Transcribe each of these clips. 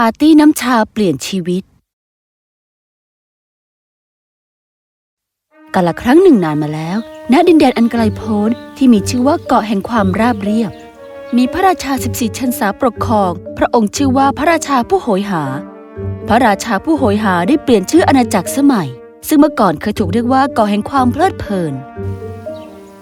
ปาร์ตี้น้ำชาเปลี่ยนชีวิต กาละครั้งหนึ่งนานมาแล้ว ณ ดินแดนอันไกลโพ้นที่มีชื่อว่าเกาะแห่งความราบเรียบ มีพระราชา14ชันษาปกครอง พระองค์ชื่อว่าพระราชาผู้โหยหา พระราชาผู้โหยหาได้เปลี่ยนชื่ออาณาจักรสมัย ซึ่งเมื่อก่อนเคยถูกเรียกว่าเกาะแห่งความเพลิดเพลิน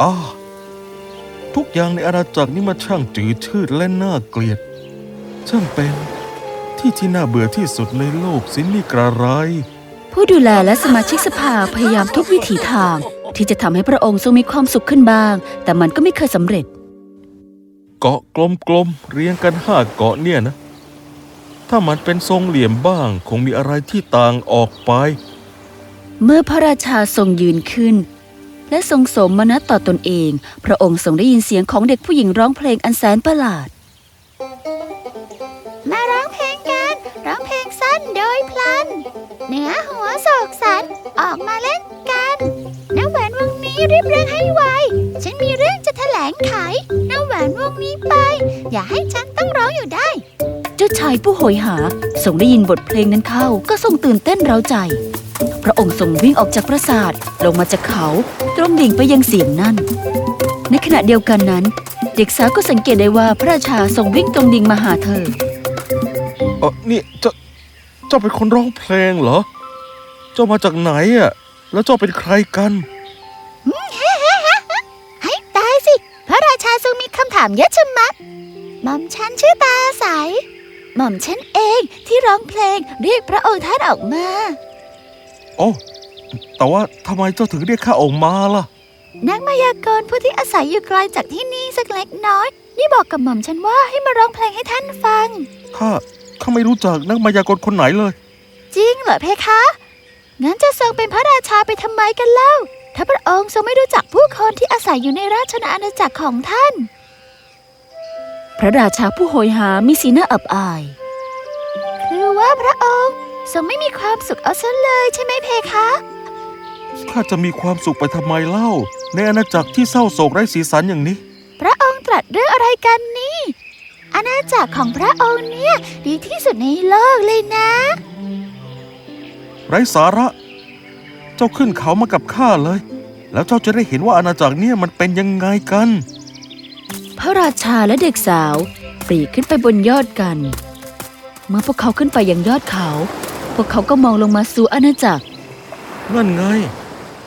อ่าทุกอย่างในอาณาจักรนี้มันช่างจืดชืดและน่าเกลียดช่างเป็น ที่ที่น่าเบื่อที่สุดในโลกสินี่กระไร ผู้ดูแลและสมาชิกสภาพยายามทุกวิถีทาง ที่จะทำให้พระองค์ทรงมีความสุขขึ้นบ้าง แต่มันก็ไม่เคยสำเร็จ เกาะกลมๆเรียงกันห้าเกาะเนี่ยนะ ถ้ามันเป็นทรงเหลี่ยมบ้าง คงมีอะไรที่ต่างออกไป เมื่อพระราชาทรงยืนขึ้น และทรงสมนัตต่อตนเอง พระองค์ทรงได้ยินเสียงของเด็กผู้หญิงร้องเพลงอันแสนประหลาด เหนือหัวโศกสันออกมาเล่นกันน้ำแหวนวงนี้รีบเร่งให้ไว ฉันมีเรื่องจะแถลงไขน้ำแหวนวงนี้ไป อย่าให้ฉันต้องร้องอยู่ได้ เจ้าชายผู้โหยหาทรงได้ยินบทเพลงนั้นเข้าก็ทรงตื่นเต้นเร้าใจ พระองค์ทรงวิ่งออกจากปราสาทลงมาจากเขาตรงดิ่งไปยังเสียงนั่น ในขณะเดียวกันนั้น เด็กสาวก็สังเกตได้ว่าพระราชาทรงวิ่งตรงดิ่งมาหาเธอ เออนี่เจ้า เจ้าเป็นคนร้องเพลงเหรอ เจ้ามาจากไหนอะ แล้วเจ้าเป็นใครกัน ให้ตายสิ พระราชาทรงมีคำถามเยอะชะมัด หม่อมฉันชื่อตาใส หม่อมฉันเองที่ร้องเพลงเรียกพระองค์ท่านออกมา โอ้แต่ว่าทำไมเจ้าถึงเรียกข้าออกมาล่ะ นักมายากลผู้ที่อาศัยอยู่ไกลจากที่นี่สักเล็กน้อย นี่บอกกับหม่อมฉันว่าให้มาร้องเพลงให้ท่านฟัง ข้า ข้าไม่รู้จักนักมายากลคนไหนเลย จริงเหรอเพคะ งั้นจะทรงเป็นพระราชาไปทำไมกันเล่า ถ้าพระองค์ทรงไม่รู้จักผู้คนที่อาศัยอยู่ในราชอาณาจักรของท่าน พระราชาผู้โหยหามีสีหน้าอับอาย คือว่าพระองค์ทรงไม่มีความสุขเอาซะเลยใช่ไหมเพคะ ข้าจะมีความสุขไปทำไมเล่า ในอาณาจักรที่เศร้าโศกไร้สีสันอย่างนี้ พระองค์ตรัสเรื่องอะไรกันนี่ อาณาจักรของพระองค์เนี่ย ดีที่สุดในโลกเลยนะ ไร้สาระ เจ้าขึ้นเขามากับข้าเลย แล้วเจ้าจะได้เห็นว่าอาณาจักรเนี่ยมันเป็นยังไงกัน พระราชาและเด็กสาวปรีขึ้นไปบนยอดกัน เมื่อพวกเขาขึ้นไปยังยอดเขา พวกเขาก็มองลงมาสู่อาณาจักร นั่นไง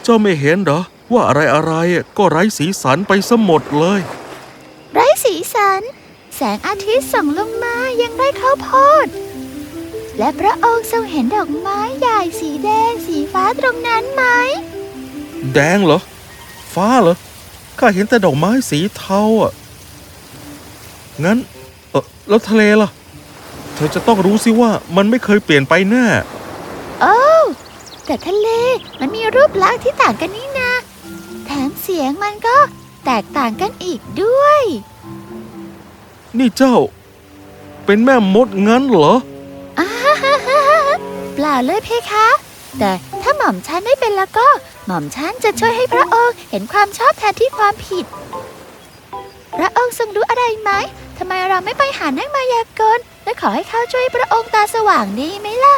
เจ้าไม่เห็นเหรอ ว่าอะไรอะไรๆก็ไร้สีสันไปซะหมดเลย ไร้สีสันแสงอาทิตย์ส่องลงมายังไร้ข้าวโพด และพระองค์ทรงเห็นดอกไม้ใหญ่สีแดงสีฟ้าตรงนั้นไหม แดงเหรอ ฟ้าเหรอ ข้าเห็นแต่ดอกไม้สีเทาอะ งั้นเออแล้วทะเลล่ะ เธอจะต้องรู้สิว่ามันไม่เคยเปลี่ยนไปแน่ โอ้วแต่ทะเลมันมีรูปลักษณ์ที่ต่างกันนี่นาแถมเสียงมันก็แตกต่างกันอีกด้วย นี่เจ้า เป็นแม่มดงั้นเหรออ้าฮ่าฮ่าฮ่าเปล่าเลยเพคะ แต่ถ้าหม่อมฉันไม่เป็นแล้วก็ หม่อมฉันจะช่วยให้พระองค์เห็นความชอบแทนที่ความผิด พระองค์ทรงรู้อะไรไหมทำไมเราไม่ไปหานักมายากลและขอให้เขาช่วยพระองค์ตาสว่างดีไหมล่ะ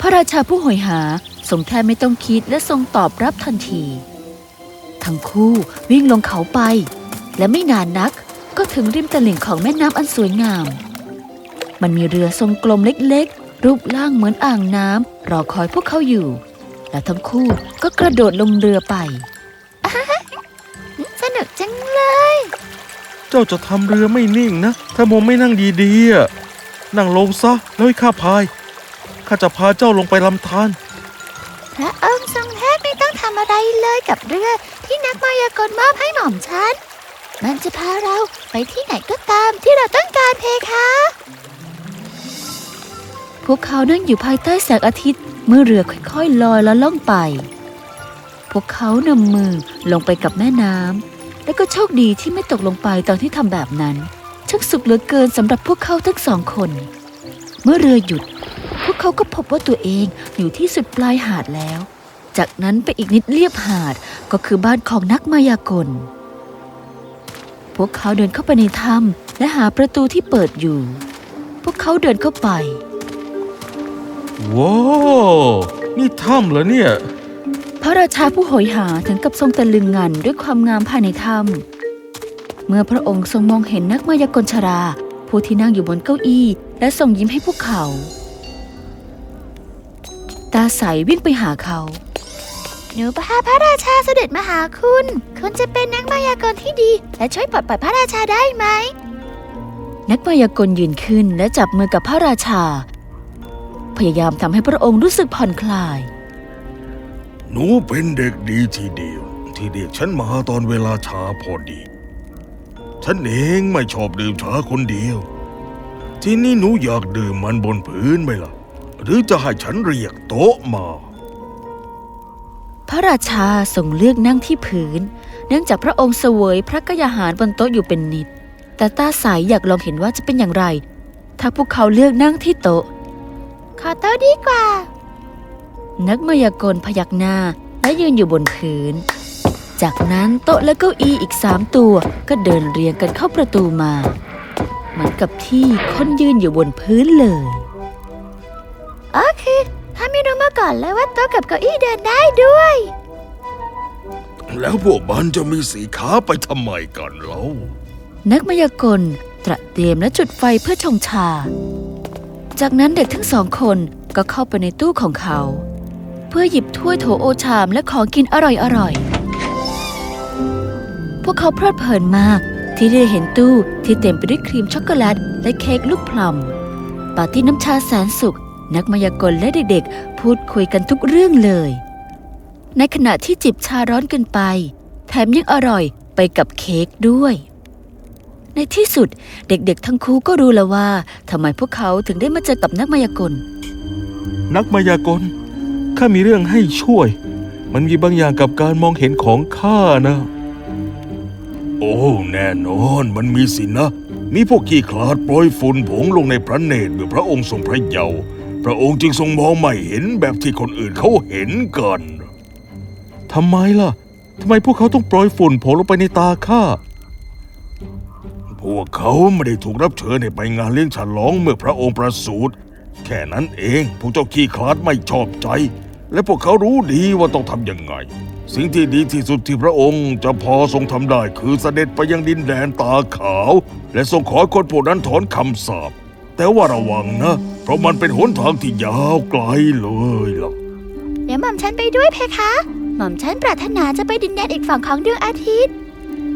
พระราชาผู้โหยหาทรงแทบไม่ต้องคิดและทรงตอบรับทันที ทั้งคู่วิ่งลงเขาไป และไม่นานนักก็ถึงริมตลิ่งของแม่น้ำอันสวยงาม มันมีเรือทรงกลมเล็กๆ รูปร่างเหมือนอ่างน้ำรอคอยพวกเขาอยู่ และทั้งคู่ก็กระโดดลงเรือไปสนุกจังเลย เจ้าจะทำเรือไม่นิ่งนะ ถ้าโมไม่นั่งดีๆอะนั่งลงซะแล้วให้ข้าพายข้าจะพาเจ้าลงไปลำธารพระองค์ทรงแทบไม่ต้องทำอะไรเลยกับเรือ ที่นักมายากลมอบให้หม่อมฉัน มันจะพาเราไปที่ไหนก็ตามที่เราต้องการเพคะ พวกเขานั่งอยู่ภายใต้แสงอาทิตย์เมื่อเรือค่อยๆลอยและล่องไป พวกเขานำมือลงไปกับแม่น้ำและก็โชคดีที่ไม่ตกลงไปตอนที่ทำแบบนั้นช่างสุขเหลือเกินสำหรับพวกเขาทั้งสองคน เมื่อเรือหยุด พวกเขาก็พบว่าตัวเองอยู่ที่สุดปลายหาดแล้ว จากนั้นไปอีกนิดเลียบหาดก็คือบ้านของนักมายากล พวกเขาเดินเข้าไปในถ้ำและหาประตูที่เปิดอยู่ พวกเขาเดินเข้าไป ว้าวนี่ถ้ำเหรอเนี่ย พระราชาผู้โหยหาถึงกับทรงตะลึงงันด้วยความงามภายในถ้ำเมื่อพระองค์ทรงมองเห็นนักมายากลชรา ผู้ที่นั่งอยู่บนเก้าอี้ และส่งยิ้มให้พวกเขา ตาใสวิ่งไปหาเขา หนูพาพระราชาเสด็จมาหาคุณ คุณจะเป็นนักมายากลที่ดี และช่วยปลดปล่อยพระราชาได้ไหม นักมายากลยืนขึ้นและจับมือกับพระราชา พยายามทำให้พระองค์รู้สึกผ่อนคลาย หนูเป็นเด็กดีทีเดียว ที่เรียกฉันมาตอนเวลาช้าพอดี ฉันเองไม่ชอบดื่มชาคนเดียว ทีนี้หนูอยากดื่มมันบนพื้นไหมล่ะ หรือจะให้ฉันเรียกโต๊ะมา พระราชาทรงเลือกนั่งที่พื้น เนื่องจากพระองค์เสวยพระกยาหารบนโต๊ะอยู่เป็นนิด แต่ตาใสอยากลองเห็นว่าจะเป็นอย่างไร ถ้าพวกเขาเลือกนั่งที่โต๊ะ ขอโต๊ะดีกว่า นักมายากลพยักหน้าและยืนอยู่บนพื้น จากนั้นโต๊ะและเก้าอี้อีกสามตัวก็เดินเรียงกันเข้าประตูมา เหมือนกับที่คนยืนอยู่บนพื้นเลยอ๋อคื อถ้าไม่รู้มาก่อนเลยว่าโต๊ะกับเก้าอี้เดินได้ด้วย แล้วพวกมันจะมีสีขาไปทำไมกันเล่านักมายากลตระเตรียมและจุดไฟเพื่อชงชา จากนั้นเด็กทั้งสองคนก็เข้าไปในตู้ของเขา เพื่อหยิบถ้วยโถโอชามและของกินอร่อยๆพวกเขาเพลิดเพลินมากที่ได้เห็นตู้ที่เต็มไปด้วยครีมช็อกโกแลตและเค้กลูกพลัมปาร์ตี้น้ำชาแสนสุข นักมายากลและเด็กๆ พูดคุยกันทุกเรื่องเลย ในขณะที่จิบชาร้อนเกินไป แถมยังอร่อยไปกับเค้กด้วย ในที่สุดเด็กๆ ทั้งคู่ก็รู้แล้วว่าทำไมพวกเขาถึงได้มาเจอกับนักมายากล นักมายากลข้ามีเรื่องให้ช่วย มันมีบางอย่างกับการมองเห็นของข้านะ โอ้แน่นอนมันมีสินะมีพวกขี้ขลาดโปรยฝุ่นผงลงในพระเนตรเมื่อพระองค์ทรงพระเยาว์ พระองค์จึงทรงมองไม่เห็นแบบที่คนอื่นเขาเห็นกันทำไมล่ะทำไมพวกเขาต้องโปรยฝุ่นโผล่ลงไปในตาข้า พวกเขาไม่ได้ถูกรับเชิญให้ไปงานเลี้ยงฉลองเมื่อพระองค์ประสูติแค่นั้นเอง พวกเจ้าขี้คลาดไม่ชอบใจ และพวกเขารู้ดีว่าต้องทำยังไง สิ่งที่ดีที่สุดที่พระองค์จะพอทรงทำได้คือเสด็จไปยังดินแดนตาขาว และทรงขอคนพวกนั้นถอนคำสาป แต่ว่าระวังนะ เพราะมันเป็นหนทางที่ยาวไกลเลยล่ะ เดี๋ยวหม่อมฉันไปด้วยเพคะ หม่อมฉันปรารถนาจะไปดินแดนอีกฝั่งของดวงอาทิตย์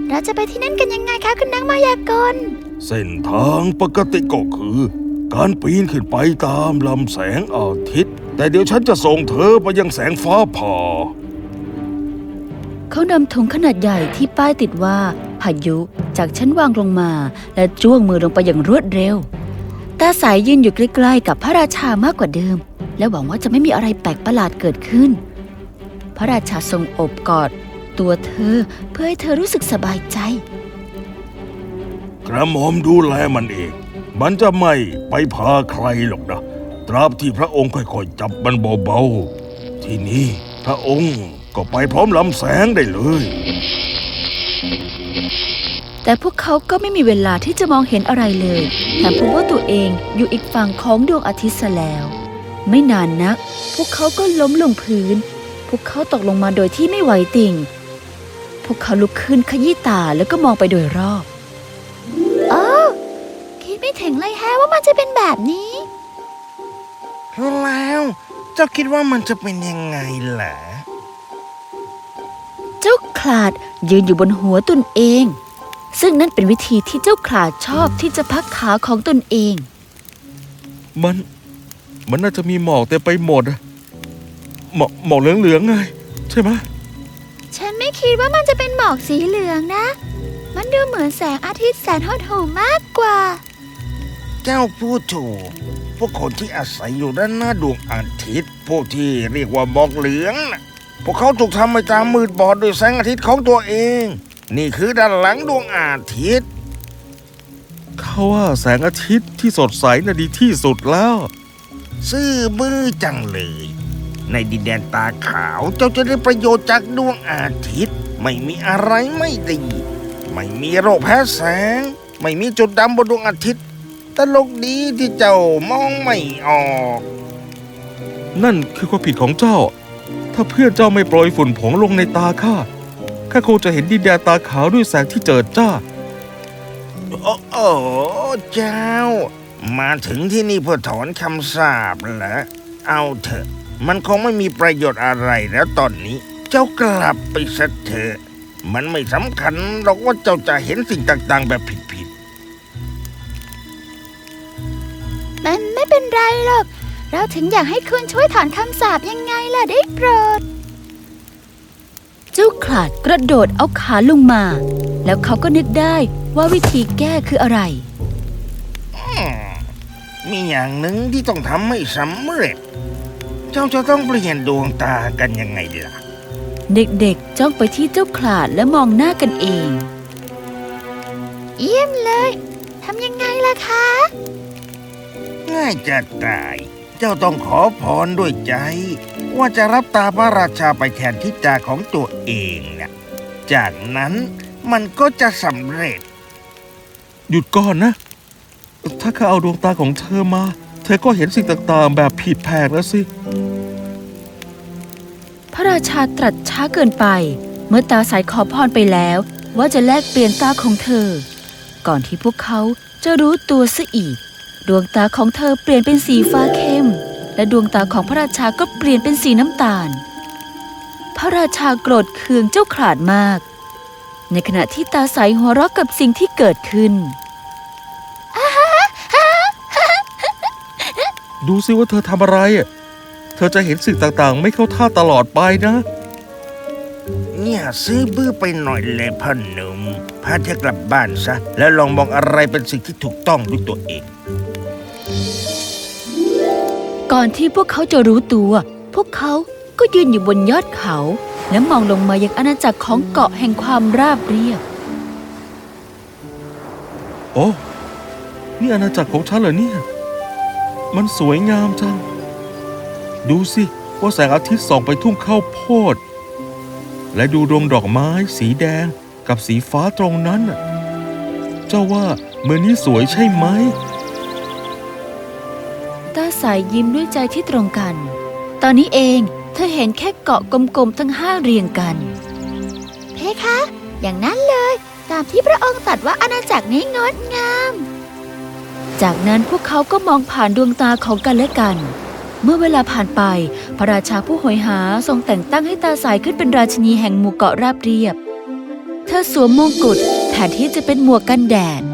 เราจะไปที่นั่นกันยังไงคะคุณนักมายากล เส้นทางปกติก็คือ การปีนขึ้นไปตามลำแสงอาทิตย์ แต่เดี๋ยวฉันจะส่งเธอไปยังแสงฟ้าผ่า เขานำถุงขนาดใหญ่ที่ป้ายติดว่าพายุจากชั้นวางลงมา และจ้วงมือลงไปอย่างรวดเร็ว ตาสายยืนอยู่ใกล้ๆกับพระราชามากกว่าเดิม และหวังว่าจะไม่มีอะไรแปลกประหลาดเกิดขึ้น พระราชาทรงอบกอด ตัวเธอเพื่อให้เธอรู้สึกสบายใจ กระหม่อมดูแลมันเอง มันจะไม่ไปพาใครหรอกนะ ตราบที่พระองค์ค่อยๆจับมันเบาๆ ที่นี่พระองค์ก็ไปพร้อมลำแสงได้เลย แต่พวกเขาก็ไม่มีเวลาที่จะมองเห็นอะไรเลยแถมพบว่าตัวเองอยู่อีกฝั่งของดวงอาทิตย์ซะแล้ว ไม่นานนัก พวกเขาก็ล้มลงพื้น พวกเขาตกลงมาโดยที่ไม่ไหวติ่ง พวกเขาลุกขึ้นขยี้ตาแล้วก็มองไปโดยรอบโอ้คิดไม่ถึงเลยแฮะว่ามันจะเป็นแบบนี้แล้วเจ้าคิดว่ามันจะเป็นยังไงล่ะเจ้าขลาดยืนอยู่บนหัวตนเอง ซึ่งนั่นเป็นวิธีที่เจ้าขลาดชอบที่จะพักขาของตนเอง มัน มันน่าจะมีหมอกเต็มไปหมดอะหมอกหมอกเหลืองๆไงใช่ไหมะฉันไม่คิดว่ามันจะเป็นหมอกสีเหลืองนะ มันดูเหมือนแสงอาทิตย์แสนหดหู่มากกว่า เจ้าพูดถูก พวกคนที่อาศัยอยู่ด้านหน้าดวงอาทิตย์ พวกที่เรียกว่าหมอกเหลืองน่ะพวกเขาถูกทำให้ตามืดบอดด้วยแสงอาทิตย์ของตัวเอง นี่คือด้านหลังดวงอาทิตย์ เขาว่าแสงอาทิตย์ที่สดใสน่ะดีที่สุดแล้ว ซื่อบื้อจังเลย ในดินแดนตาขาวเจ้าจะได้ประโยชน์จากดวงอาทิตย์ ไม่มีอะไรไม่ดี ไม่มีโรคแพ้แสง ไม่มีจุดดำบนดวงอาทิตย์ ตลกดีที่เจ้ามองไม่ออก นั่นคือความผิดของเจ้า ถ้าเพื่อนเจ้าไม่โปรยฝุ่นผงลงในตาข้า ข้าคงจะเห็นดินแดนตาขาวด้วยแสงที่เจิดจ้า โอ้โอ้เจ้า มาถึงที่นี่เพื่อถอนคำสาปเหรอ เอาเถอะ มันคงไม่มีประโยชน์อะไรแล้วตอนนี้ เจ้ากลับไปซะเถอะ มันไม่สำคัญหรอกว่าเจ้าจะเห็นสิ่งต่างๆ แบบผิดมันไม่เป็นไรหรอก เราถึงอยากให้คุณช่วยถอนคำสาปยังไงล่ะได้โปรด เจ้าขลาดกระโดดเอาขาลงมา แล้วเขาก็นึกได้ว่าวิธีแก้คืออะไรๆอืมมีอย่างหนึ่งที่ต้องทำให้สำเร็จ เจ้าจะต้องเปลี่ยนดวงตากันยังไงล่ะ เด็กๆจ้องไปที่เจ้าขลาดและมองหน้ากันเอง เยี่ยมเลย ทำยังไงล่ะคะ ง่ายจะตาย เจ้าต้องขอพรด้วยใจ ว่าจะรับตาพระราชาไปแทนทิตาของตัวเองนะจากนั้นมันก็จะสำเร็จ หยุดก่อนนะ ถ้าข้าเอาดวงตาของเธอมา เธอก็เห็นสิ่งต่างๆ แบบผิดแผกแล้วสิ พระราชาตรัสช้าเกินไป เมื่อตาสายขอพรไปแล้ว ว่าจะแลกเปลี่ยนตาของเธอ ก่อนที่พวกเขาจะรู้ตัวซะอีก ดวงตาของเธอเปลี่ยนเป็นสีฟ้าเข้ม และดวงตาของพระราชาก็เปลี่ยนเป็นสีน้ำตาล พระราชาโกรธเคืองเจ้าขลาดมาก ในขณะที่ตาใสหัวเราะกับสิ่งที่เกิดขึ้น ดูสิว่าเธอทำอะไรอะเธอจะเห็นสิ่งต่างๆ ไม่เข้าท่าตลอดไปนะ เนี่ยซื้อบื้อไปหน่อยเลยพ่อหนุ่มพาเธอกลับบ้านซะ แล้วลองมองอะไรเป็นสิ่งที่ถูกต้องด้วยตัวเอง ก่อนที่พวกเขาจะรู้ตัว พวกเขาก็ยืนอยู่บนยอดเขา และมองลงมายังอาณาจักรของเกาะแห่งความราบเรียบ โอ้นี่อาณาจักรของฉันเหรอเนี่ย มันสวยงามจัง ดูสิ ว่าแสงอาทิตย์ส่องไปทุ่งข้าวโพด และดูดวงดอกไม้สีแดงกับสีฟ้าตรงนั้น เจ้าว่าเมืองนี้สวยใช่ไหม ตาสายยิ้มด้วยใจที่ตรงกัน ตอนนี้เองเธอเห็นแค่เกาะกลมๆทั้งห้าเรียงกัน เพคะ อย่างนั้นเลย ตามที่พระองค์ตรัสว่าอาณาจักรนี้งดงาม จากนั้นพวกเขาก็มองผ่านดวงตาของกันและกัน เมื่อเวลาผ่านไป พระราชาผู้โหยหาทรงแต่งตั้งให้ตาสายขึ้นเป็นราชินีแห่งหมู่เกาะราบเรียบ เธอสวมมงกุฎแทนที่จะเป็นหมวกกันแดดเธ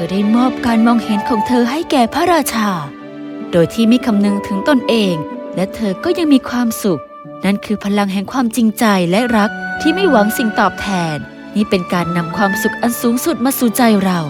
อได้มอบการมองเห็นของเธอให้แก่พระราชา โดยที่ไม่คำนึงถึงตนเอง และเธอก็ยังมีความสุข นั่นคือพลังแห่งความจริงใจและรักที่ไม่หวังสิ่งตอบแทน นี่เป็นการนำความสุขอันสูงสุดมาสู่ใจเรา